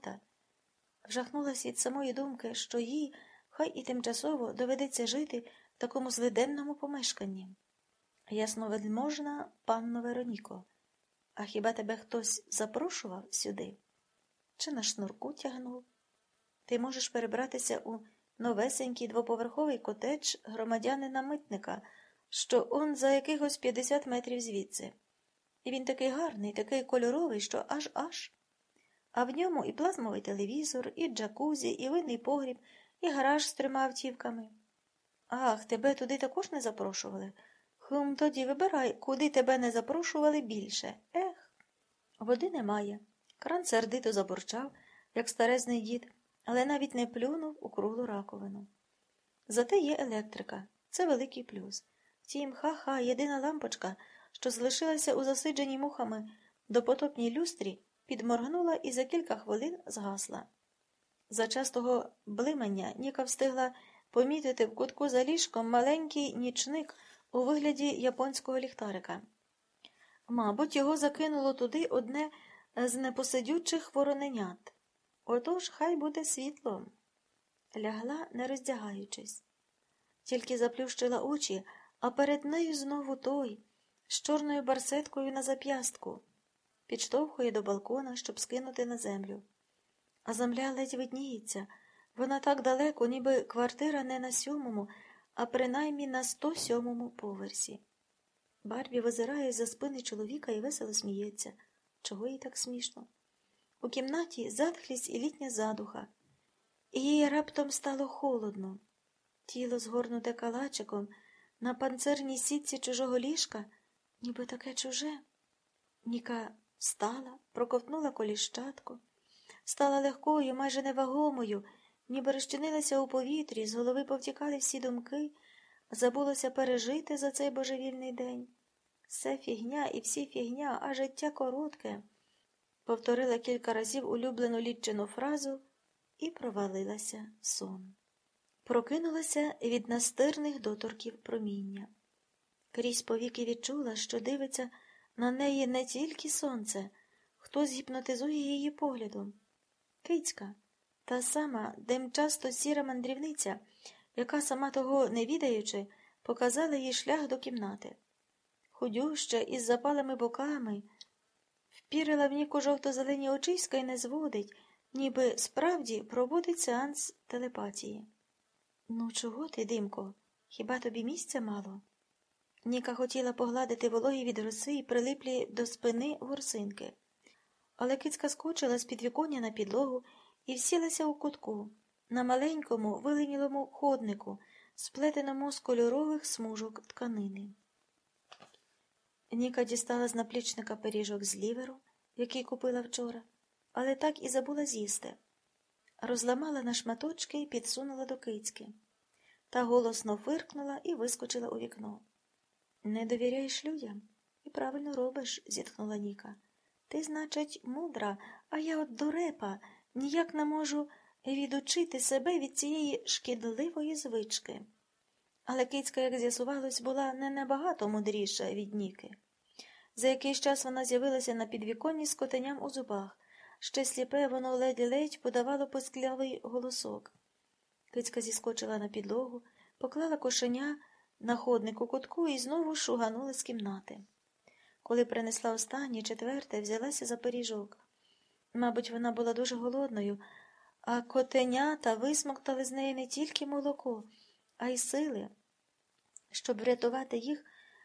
кімната. Вжахнулася від самої думки, що їй, хай і тимчасово, доведеться жити в такому злиденному помешканні. Ясновельможна панно Вероніко, а хіба тебе хтось запрошував сюди? Чи на шнурку тягнув? Ти можеш перебратися у новесенький двоповерховий котедж громадянина митника, що он за якихось 50 метрів звідси. І він такий гарний, такий кольоровий, що аж аж. А в ньому і плазмовий телевізор, і джакузі, і винний погріб, і гараж з трьома автівками. Ах, тебе туди також не запрошували. Хм, тоді вибирай, куди тебе не запрошували більше. Ех. Води немає. Кран сердито забурчав, як старезний дід, але навіть не плюнув у круглу раковину. Зате є електрика. Це великий плюс. Втім, ха-ха, єдина лампочка, що залишилася у засидженій мухами допотопній люстрі, підморгнула і за кілька хвилин згасла. За час того блимання Ніка встигла помітити в кутку за ліжком маленький нічник у вигляді японського ліхтарика. Мабуть, його закинуло туди одне з непосидючих вороненят. Отож хай буде світло. Лягла, не роздягаючись. Тільки заплющила очі, а перед нею знову той, з чорною барсеткою на зап'ястку, підштовхує до балкона, щоб скинути на землю. А земля ледь видніється. Вона так далеко, ніби квартира не на сьомому, а принаймні на 107-му поверсі. Барбі визирає за спини чоловіка і весело сміється. Чого їй так смішно? У кімнаті затхлість і літня задуха, і їй раптом стало холодно. Тіло згорнуте калачиком на панцирній сітці чужого ліжка, ніби таке чуже. Ніка встала, проковтнула коліщатку, стала легкою, майже невагомою, ніби розчинилася у повітрі, з голови повтікали всі думки, забулося пережити за цей божевільний день. Все фігня і всі фігня, а життя коротке. Повторила кілька разів улюблену літчину фразу і провалилася в сон. Прокинулася від настирних доторків проміння. Крізь повіки відчула, що дивиться на неї не тільки сонце, хтось гіпнотизує її поглядом. Кицька, та сама демчасто сіра мандрівниця, яка, сама того не відаючи, показала їй шлях до кімнати. Худюща, із запалими боками, впірила в Ніку жовто-зелені очиська й не зводить, ніби справді проводить сеанс телепатії. Ну, чого ти, димко? Хіба тобі місця мало? Ніка хотіла погладити вологі від роси і прилиплі до спини горсинки. Але кицька скочила з підвіконня на підлогу і всілася у кутку, на маленькому, виленілому ходнику, сплетеному з кольорових смужок тканини. Ніка дістала з наплічника пиріжок з ліверу, який купила вчора, але так і забула з'їсти. Розламала на шматочки і підсунула до кицьки. Та голосно фиркнула і вискочила у вікно. Не довіряєш людям? І правильно робиш, зітхнула Ніка. Ти, значить, мудра, а я от дурепа, ніяк не можу відучити себе від цієї шкідливої звички. Але кицька, як з'ясувалось, була не набагато мудріша від Ніки. За якийсь час вона з'явилася на підвіконні з котеням у зубах. Ще сліпе воно ледь-ледь подавало посклявий голосок. Кицька зіскочила на підлогу, поклала кошеня на ходник у кутку і знову шуганула з кімнати. Коли принесла останнє, четверте, взялася за пиріжок. Мабуть, вона була дуже голодною, а котенята висмоктали з неї не тільки молоко, а й сили. Щоб врятувати їх,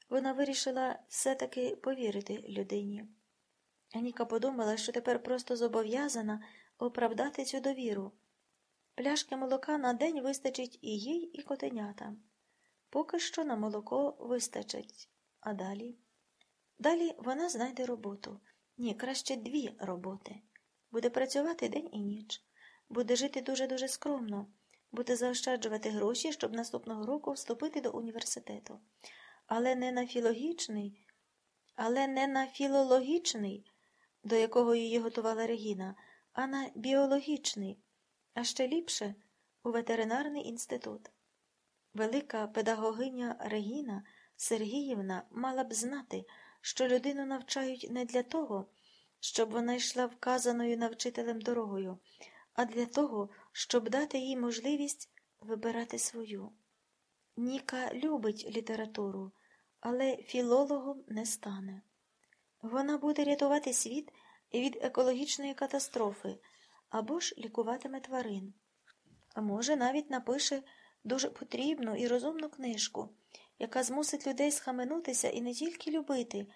вона вирішила все-таки повірити людині. Аніка подумала, що тепер просто зобов'язана оправдати цю довіру. Пляшки молока на день вистачить і їй, і котенятам. Поки що на молоко вистачить. А далі? Далі вона знайде роботу. Ні, краще дві роботи. Буде працювати день і ніч, буде жити дуже-дуже скромно, буде заощаджувати гроші, щоб наступного року вступити до університету. Але не на філологічний, але не на філологічний, до якого її готувала Регіна, а на біологічний, а ще ліпше у ветеринарний інститут. Велика педагогиня Регіна Сергіївна мала б знати, що людину навчають не для того, щоб вона йшла вказаною навчителем дорогою, а для того, щоб дати їй можливість вибирати свою. Ніка любить літературу, але філологом не стане. Вона буде рятувати світ від екологічної катастрофи або ж лікуватиме тварин. А може, навіть напише дуже потрібну і розумну книжку, яка змусить людей схаменутися і не тільки любити,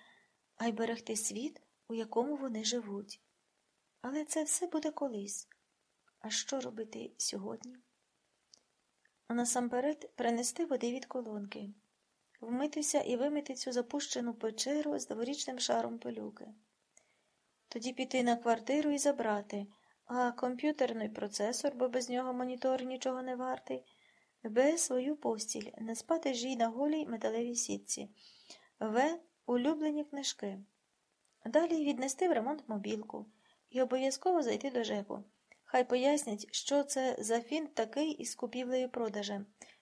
а й берегти світ, у якому вони живуть. Але це все буде колись. А що робити сьогодні? Насамперед принести води від колонки, вмитися і вимити цю запущену печеру з дворічним шаром пилюки. Тоді піти на квартиру і забрати, а комп'ютерний процесор, бо без нього монітор нічого не вартий, Б. Свою постіль, не спати жій на голій металевій сітці, В. Улюблені книжки. Далі віднести в ремонт мобілку і обов'язково зайти до ЖЕКу. Хай пояснять, що це за фінт такий із купівлею продажем,